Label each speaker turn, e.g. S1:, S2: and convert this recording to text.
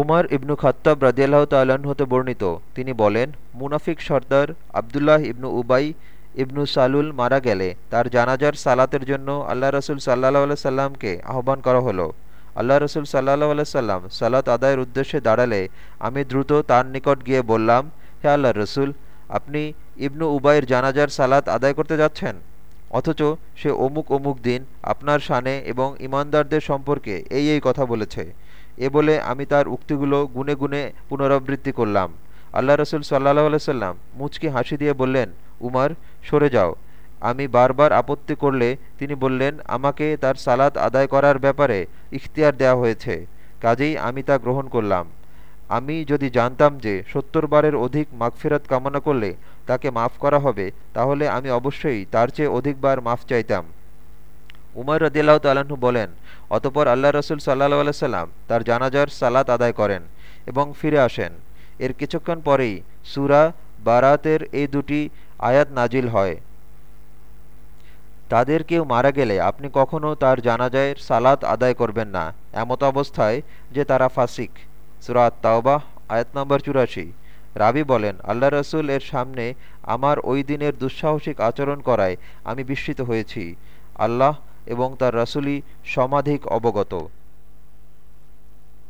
S1: উমর ইবনু খত্তাব রাজিয়াল্লাহ তাল্লাহ্ন হতে বর্ণিত তিনি বলেন মুনাফিক সর্দার আবদুল্লাহ ইবনু উবাই ইবনু সালুল মারা গেলে তার জানাজার সালাতের জন্য আল্লাহ রসুল সাল্লাহ সাল্লামকে আহ্বান করা হলো আল্লাহ রসুল সাল্লাহ সাল্লাম সালাত আদায়ের উদ্দেশ্যে দাঁড়ালে আমি দ্রুত তার নিকট গিয়ে বললাম হে আল্লাহ রসুল আপনি ইবনু উবাইয়ের জানাজার সালাত আদায় করতে যাচ্ছেন অথচ সে অমুক অমুক দিন আপনার শানে এবং ইমানদারদের সম্পর্কে এই এই কথা বলেছে এ বলে আমি তার উক্তিগুলো গুনে গুনে পুনরাবৃত্তি করলাম আল্লাহ রসুল সাল্লাহ সাল্লাম মুচকি হাসি দিয়ে বললেন উমার সরে যাও আমি বারবার আপত্তি করলে তিনি বললেন আমাকে তার সালাত আদায় করার ব্যাপারে ইখতিয়ার দেওয়া হয়েছে কাজেই আমি তা গ্রহণ করলাম আমি যদি জানতাম যে সত্তর বারের অধিক মাগফিরাত কামনা করলে তাকে মাফ করা হবে তাহলে আমি অবশ্যই তার চেয়ে অধিকবার মাফ চাইতাম উমর রদিল্লাহ তাল্লাহ্ন বলেন অতপর আল্লাহ রসুল সাল্লাহ সাল্লাম তার জানাজার সালাত আদায় করেন এবং ফিরে আসেন এর কিছুক্ষণ পরেই সুরা বারাতের এই দুটি আয়াত নাজিল হয় তাদের কেউ মারা গেলে আপনি কখনও তার জানাজায়ের সালাত আদায় করবেন না এমত অবস্থায় যে তারা ফাসিক সুরাত তাওবাহ আয়াত নম্বর চুরাশি রাবি বলেন আল্লাহ রসুল এর সামনে আমার ওই দিনের দুঃসাহসিক আচরণ করায় আমি বিস্মিত হয়েছি আল্লাহ এবং তার রাসুলই সমাধিক অবগত